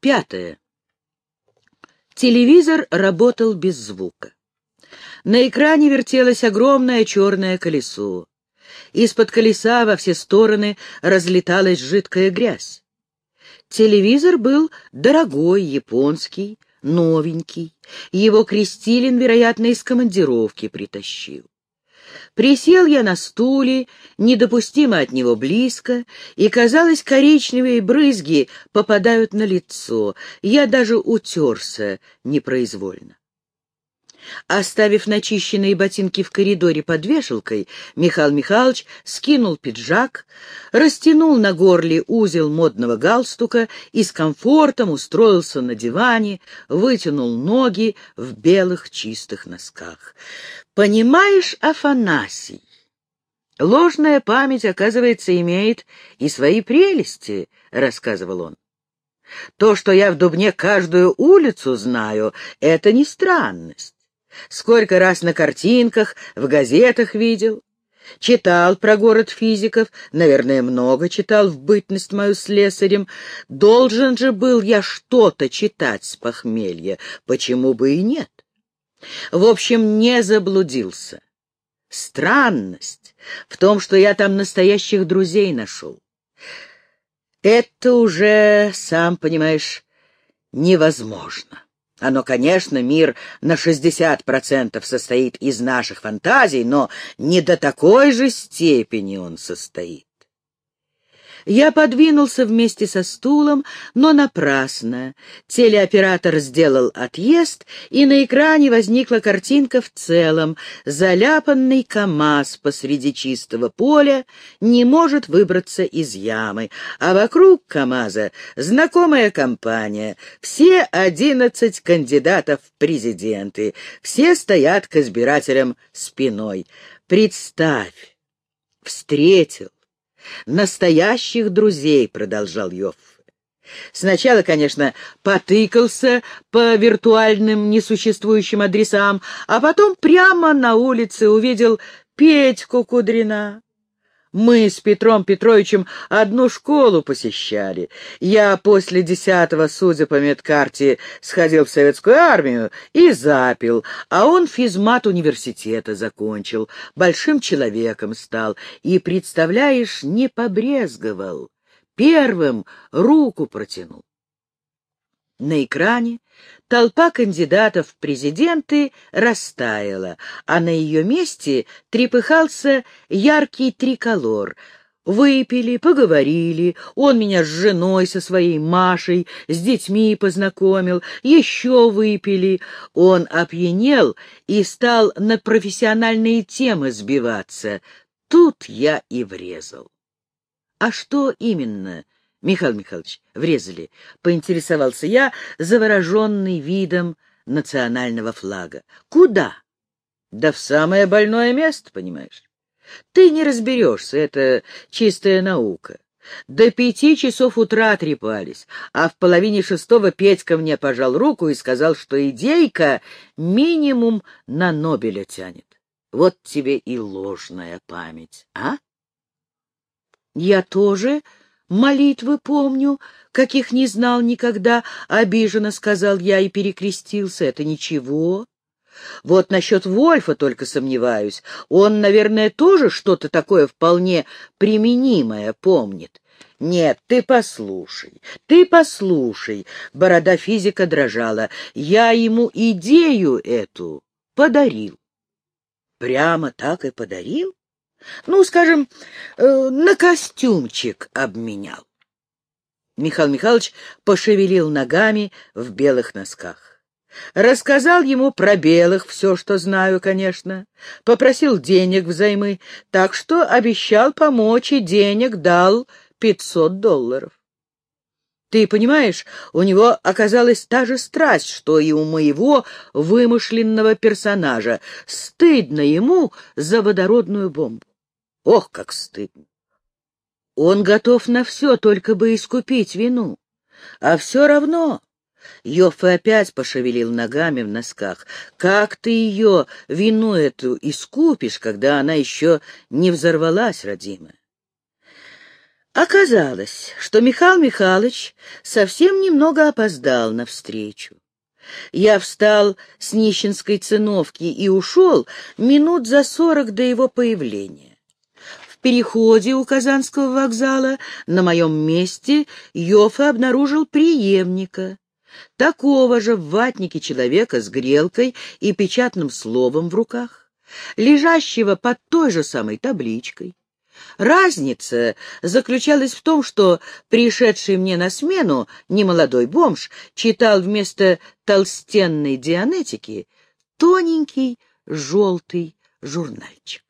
Пятое. Телевизор работал без звука. На экране вертелось огромное черное колесо. Из-под колеса во все стороны разлеталась жидкая грязь. Телевизор был дорогой, японский, новенький. Его Крестилин, вероятно, из командировки притащил. Присел я на стуле, недопустимо от него близко, и, казалось, коричневые брызги попадают на лицо. Я даже утерся непроизвольно. Оставив начищенные ботинки в коридоре под вешалкой, Михаил Михайлович скинул пиджак, растянул на горле узел модного галстука и с комфортом устроился на диване, вытянул ноги в белых чистых носках. «Понимаешь, Афанасий, ложная память, оказывается, имеет и свои прелести», — рассказывал он. «То, что я в Дубне каждую улицу знаю, — это не странность. Сколько раз на картинках, в газетах видел. Читал про город физиков, наверное, много читал в бытность мою слесарем. Должен же был я что-то читать с похмелья, почему бы и нет? В общем, не заблудился. Странность в том, что я там настоящих друзей нашел. Это уже, сам понимаешь, невозможно. Оно, конечно, мир на 60% состоит из наших фантазий, но не до такой же степени он состоит. Я подвинулся вместе со стулом, но напрасно. Телеоператор сделал отъезд, и на экране возникла картинка в целом. Заляпанный КамАЗ посреди чистого поля не может выбраться из ямы, а вокруг КамАЗа знакомая компания. Все одиннадцать кандидатов в президенты, все стоят к избирателям спиной. Представь, встретил, настоящих друзей, — продолжал Йоффе. Сначала, конечно, потыкался по виртуальным несуществующим адресам, а потом прямо на улице увидел Петьку Кудрина. Мы с Петром Петровичем одну школу посещали. Я после десятого, судя по медкарте, сходил в советскую армию и запил, а он физмат университета закончил, большим человеком стал и, представляешь, не побрезговал. Первым руку протянул. На экране толпа кандидатов в президенты растаяла, а на ее месте трепыхался яркий триколор. Выпили, поговорили, он меня с женой, со своей Машей, с детьми познакомил, еще выпили. Он опьянел и стал на профессиональные темы сбиваться. Тут я и врезал. А что именно Михаил Михайлович, врезали, — поинтересовался я, завороженный видом национального флага. Куда? Да в самое больное место, понимаешь. Ты не разберешься, это чистая наука. До пяти часов утра трепались, а в половине шестого Петька мне пожал руку и сказал, что идейка минимум на Нобеля тянет. Вот тебе и ложная память, а? Я тоже Молитвы помню, каких не знал никогда, — обиженно сказал я и перекрестился. Это ничего. Вот насчет Вольфа только сомневаюсь. Он, наверное, тоже что-то такое вполне применимое помнит. Нет, ты послушай, ты послушай. Борода физика дрожала. Я ему идею эту подарил. Прямо так и подарил? Ну, скажем, э, на костюмчик обменял. Михаил Михайлович пошевелил ногами в белых носках. Рассказал ему про белых все, что знаю, конечно. Попросил денег взаймы, так что обещал помочь и денег дал пятьсот долларов. Ты понимаешь, у него оказалась та же страсть, что и у моего вымышленного персонажа. Стыдно ему за водородную бомбу. Ох, как стыдно! Он готов на все, только бы искупить вину. А все равно... Йоффе опять пошевелил ногами в носках. «Как ты ее, вину эту, искупишь, когда она еще не взорвалась, родимая?» Оказалось, что Михаил Михайлович совсем немного опоздал навстречу. Я встал с нищенской циновки и ушел минут за сорок до его появления. Переходе у Казанского вокзала на моем месте Йофа обнаружил преемника, такого же в ватнике человека с грелкой и печатным словом в руках, лежащего под той же самой табличкой. Разница заключалась в том, что пришедший мне на смену немолодой бомж читал вместо толстенной дианетики тоненький желтый журнальчик.